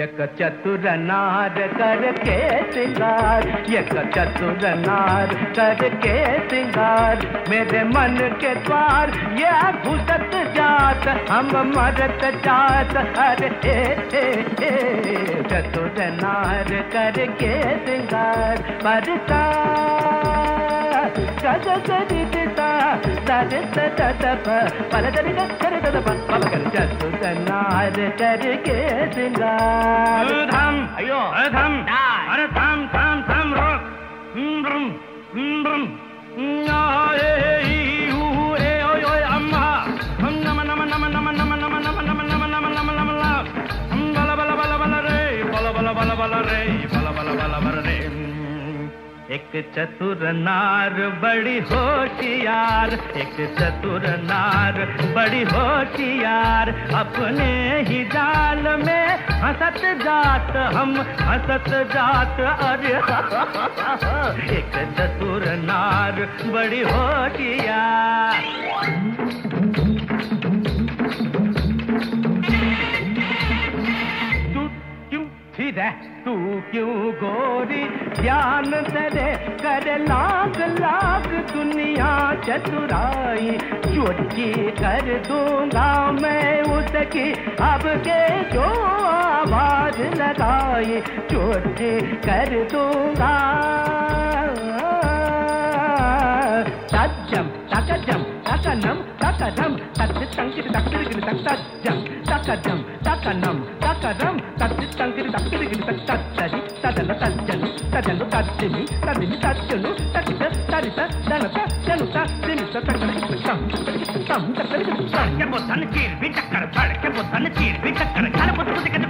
एक चतुर नार करके सिंगार यक चतुर नार करके सिंगार। मेरे मन के द्वार ये घुसत जात हम मरत जात। अरे ए, चतुर नार करके सिंगार बरसा। Bala bala bala bala re, bala bala bala bala re. एक चतुर नार, बड़ी होशियार। एक चतुर नार, बड़ी होशियार। अपने ही जाल में हंसत जात हम, हंसत जात अरे। एक चतुर नार, बड़ी होशियार। क्यों गोरी? ज्ञान तेरे कर लाख लाख दुनिया चतुराई। चुटकी कर दूँगा मैं उसकी। अब के जो आवाज़ लगाई। चुटकी कर दूँगा। तज्जम तकजम तकनम takadam tatit tangkiri takiri gini takat jam takadam takanam takaram tatit tangkiri takiri gini takat tadi tadalu tajanu tadalu tajini tadini tajunu takita tarita danata danuta dinisa takara tam tam takara tam ke botan kir bi takara bad ke botan kir bi takara kala botan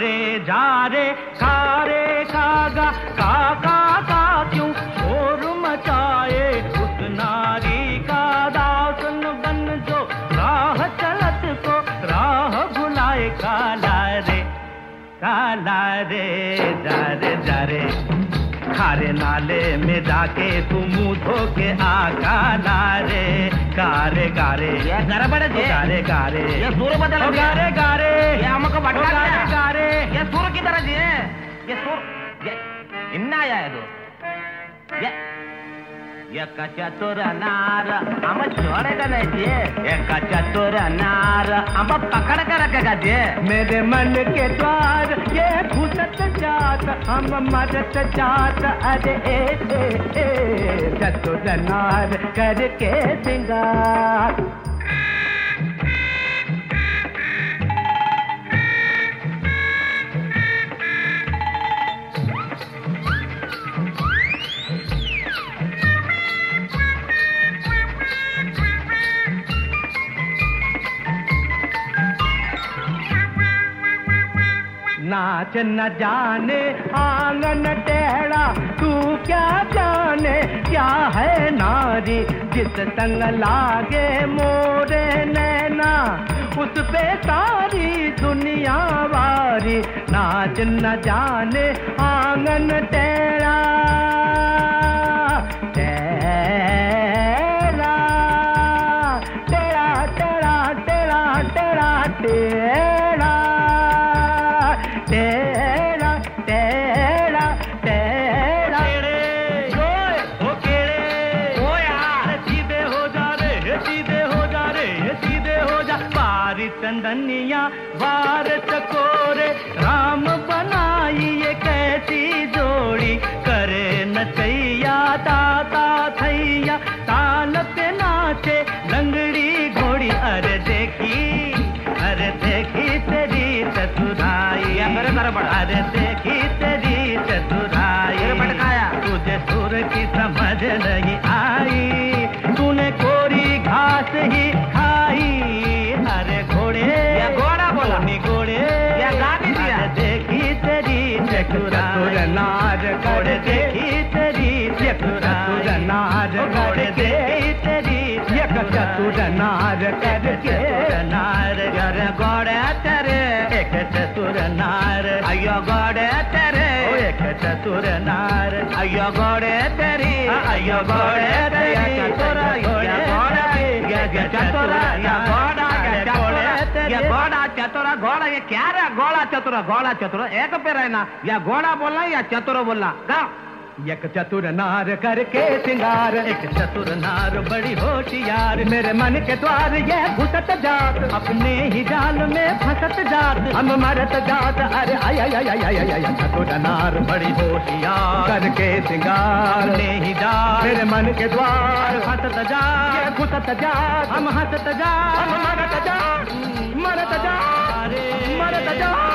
रे जा रे खा रे खागा का का का क्यों शोर मचाए उस नारी का दासन बन जो, राह चलत को, राह भुलाए काला रे काला रे जा रे जा रे खारे नाले में जाके तू मुँह धो के आ, काला గారే గరబడజే గారే గారే సూరు బదల గారే గారే అమ్మకు బట్ట గారే గారే ఏ సూరు కి దరజే ఏ సూరు ఇన్నాయా ఇది ఎక్క చతుర నార అమ్మ చూడగలది ఎక్క చతుర నార అమ్మ పకడ కరకగదే మేరే మన కే ద్వార मरत जात हम मदद जात। अरे ए चतुर नार करके ए नाच न जाने, आँगन टेढ़ा, तू क्या जाने? क्या है नारी जिस संग लागे मोरे नैना? उस पे सारी दुनिया वारी, नाच न जाने, आँगन टेढ़ा। चंदनिया बार चकोरे राम बनाई ये कैसी जोड़ी। करे नचैया ताता थैया ताल पे नाचे लंगड़ी घोड़ी। अरे देखी अरे देखी तेरी चतुराई। अरे देखी तेरी चतुराई। तुझे सुर की नार करके नार अरे घोड़े तेरे एक चतुर नार अयो गोड़े तेरे एक चतुर नार अयो गोड़े तेरी अयो गोड़े तेरी चतुर गोड़ा गोड़ा या चतुर गोड़ा ये क्या रे गोड़ा चतुर गोड़ा चतुर एक पे रहना या घोड़ा बोलना या चतुर बोलना एक चतुर नार करके सिंगार। एक चतुर नार बड़ी होशियार। मेरे मन के द्वार ये भुसत जात। अपने ही जाल में फसत जात। हम मरत जात। अरे आय आय आय आय आय आय चतुर नार बड़ी होशियार। करके सिंगार। अपने ही जाल। मेरे मन के द्वार। फसत जात। भुसत जात। हम हसत जात। हम मरत जात। मरत जात मरत जात।